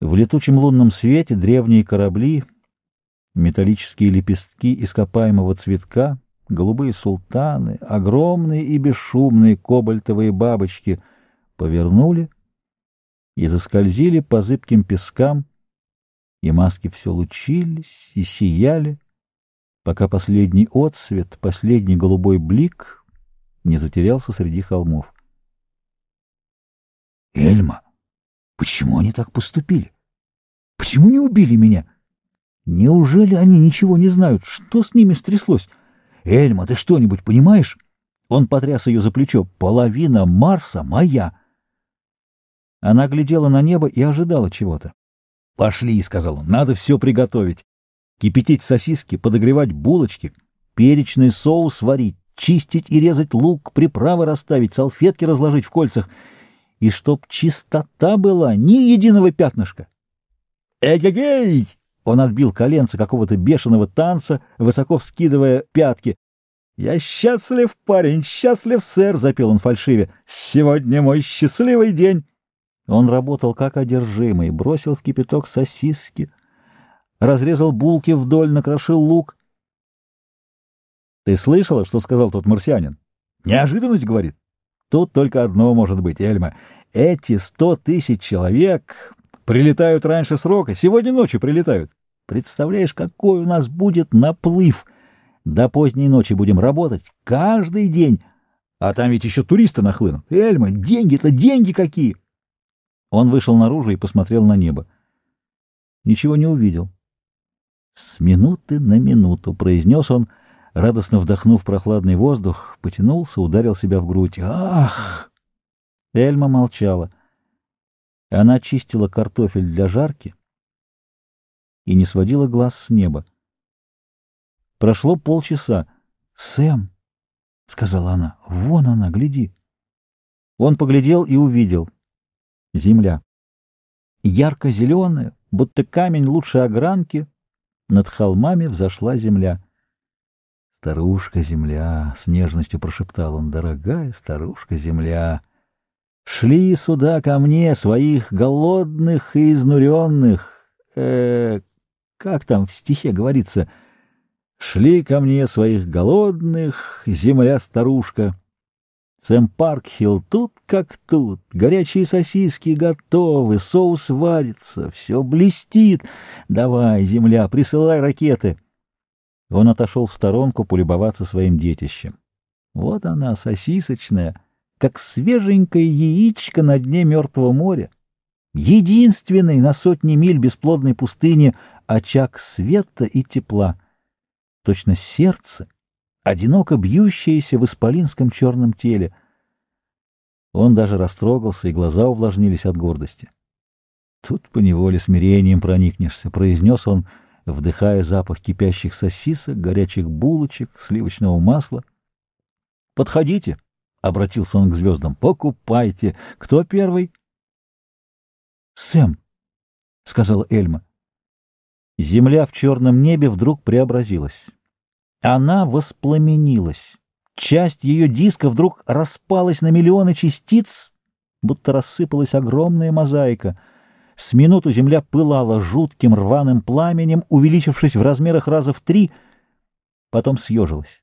В летучем лунном свете древние корабли, металлические лепестки ископаемого цветка, голубые султаны, огромные и бесшумные кобальтовые бабочки повернули и заскользили по зыбким пескам, и маски все лучились и сияли, пока последний отсвет, последний голубой блик не затерялся среди холмов. Эльма! Почему они так поступили? Почему не убили меня? Неужели они ничего не знают? Что с ними стряслось? Эльма, ты что-нибудь понимаешь? Он потряс ее за плечо. Половина Марса моя. Она глядела на небо и ожидала чего-то. «Пошли», — сказал он, — «надо все приготовить. Кипятить сосиски, подогревать булочки, перечный соус варить, чистить и резать лук, приправы расставить, салфетки разложить в кольцах — и чтоб чистота была, ни единого пятнышка. «Эгегей!» Он отбил коленца какого-то бешеного танца, высоко вскидывая пятки. «Я счастлив, парень, счастлив, сэр!» — запел он фальшиве. «Сегодня мой счастливый день!» Он работал как одержимый, бросил в кипяток сосиски, разрезал булки вдоль, накрошил лук. «Ты слышала, что сказал тот марсианин?» «Неожиданность, — говорит. Тут только одно может быть, Эльма. Эти сто тысяч человек прилетают раньше срока, сегодня ночью прилетают. Представляешь, какой у нас будет наплыв? До поздней ночи будем работать каждый день. А там ведь еще туристы нахлынут. Эльма, деньги-то деньги какие! Он вышел наружу и посмотрел на небо. Ничего не увидел. С минуты на минуту произнес он, радостно вдохнув прохладный воздух, потянулся, ударил себя в грудь. «Ах!» Эльма молчала. Она чистила картофель для жарки и не сводила глаз с неба. Прошло полчаса. «Сэм!» — сказала она. «Вон она, гляди!» Он поглядел и увидел. Земля. Ярко-зеленая, будто камень лучшей огранки, над холмами взошла земля. «Старушка-земля!» — с нежностью прошептал он. «Дорогая старушка-земля!» «Шли сюда ко мне, своих голодных и изнуренных!» э, Как там в стихе говорится? «Шли ко мне своих голодных, земля-старушка!» Сэм Паркхилл тут как тут, горячие сосиски готовы, соус варится, все блестит. Давай, земля, присылай ракеты. Он отошел в сторонку полюбоваться своим детищем. Вот она, сосисочная, как свеженькое яичко на дне Мертвого моря. Единственный на сотни миль бесплодной пустыни очаг света и тепла. Точно сердце, одиноко бьющееся в исполинском черном теле. Он даже растрогался, и глаза увлажнились от гордости. Тут поневоле смирением проникнешься, — произнес он, — вдыхая запах кипящих сосисок, горячих булочек, сливочного масла. «Подходите!» — обратился он к звездам. «Покупайте! Кто первый?» «Сэм!» — сказала Эльма. Земля в черном небе вдруг преобразилась. Она воспламенилась. Часть ее диска вдруг распалась на миллионы частиц, будто рассыпалась огромная мозаика — с минуту земля пылала жутким рваным пламенем, увеличившись в размерах раза в три, потом съежилась.